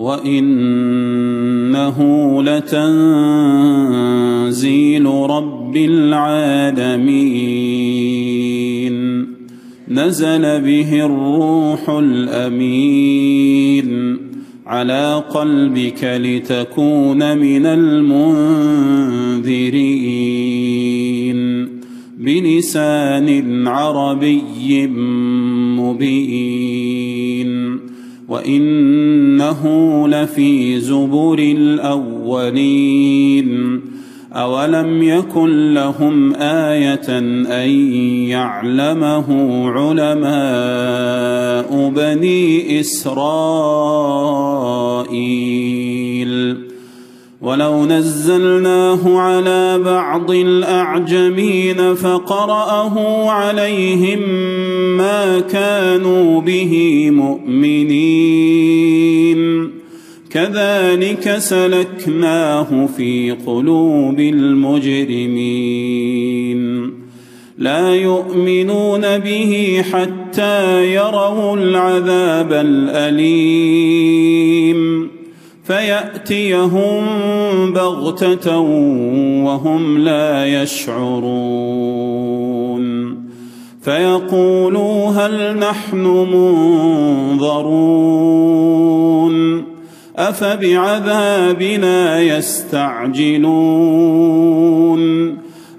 وإنه لتنزيل رب العالمين نزل به الروح الأمين على قلبك لتكون من المنذرين بلسان عربي مبين وانه لفي زبر الاولين اولم يكن لهم إيه ان يعلمه علماء بني اسرائيل ولو نزلناه على بعض الاعجمين فقراه عليهم ما كانوا به مؤمنين كذلك سلكناه في قلوب المجرمين لا يؤمنون به حتى يروا العذاب الاليم فيأتيهم بغتة وهم لا يشعرون. فيقولوا هل نحن منظرون؟ أفبعذابنا يستعجلون؟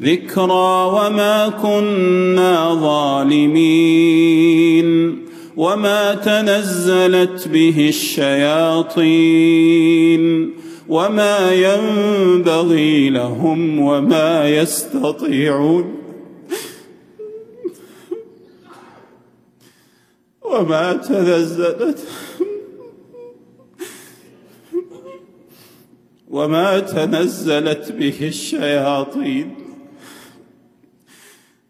ذكرى وما كنا ظالمين وما تنزلت به الشياطين وما ينبغي لهم وما يستطيعون وما تنزلت وما تنزلت به الشياطين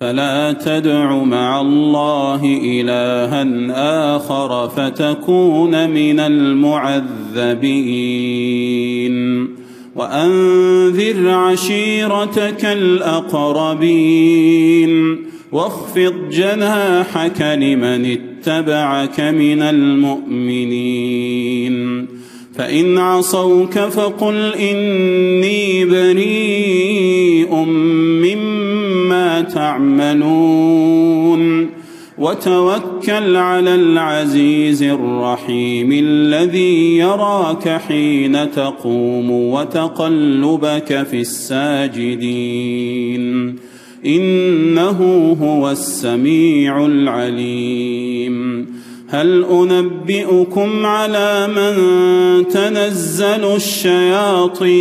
فلا تدع مع الله إلها آخر فتكون من المعذبين. وأنذر عشيرتك الأقربين. واخفض جناحك لمن اتبعك من المؤمنين. فإن عصوك فقل إني بريء مما تعملون. وتوكل على العزيز الرحيم الذي يراك حين تقوم وتقلبك في الساجدين. إنه هو السميع العليم. هل أنبئكم على من تنزل الشياطين؟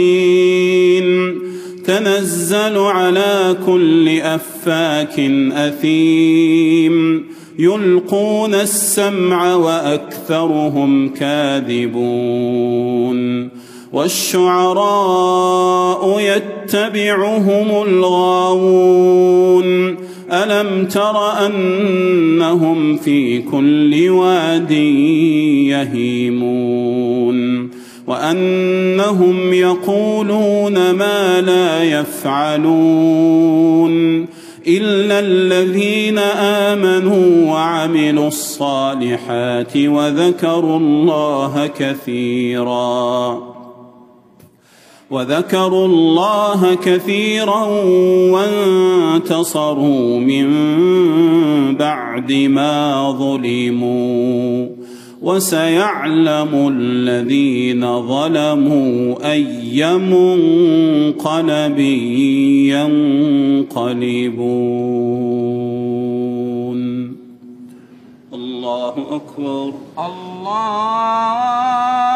تنزل على كل أفاك أثيم. يلقون السمع وأكثرهم كاذبون. والشعراء يتبعهم الغاوون. ألم تر أنهم في كل واد يهيمون. وأنهم يقولون ما لا يفعلون إلا الذين آمنوا وعملوا الصالحات وذكروا الله كثيرا وذكروا الله كثيرا وانتصروا من بعد ما ظلموا وسيعلم الذين ظلموا أي منقلب ينقلبون. الله أكبر. الله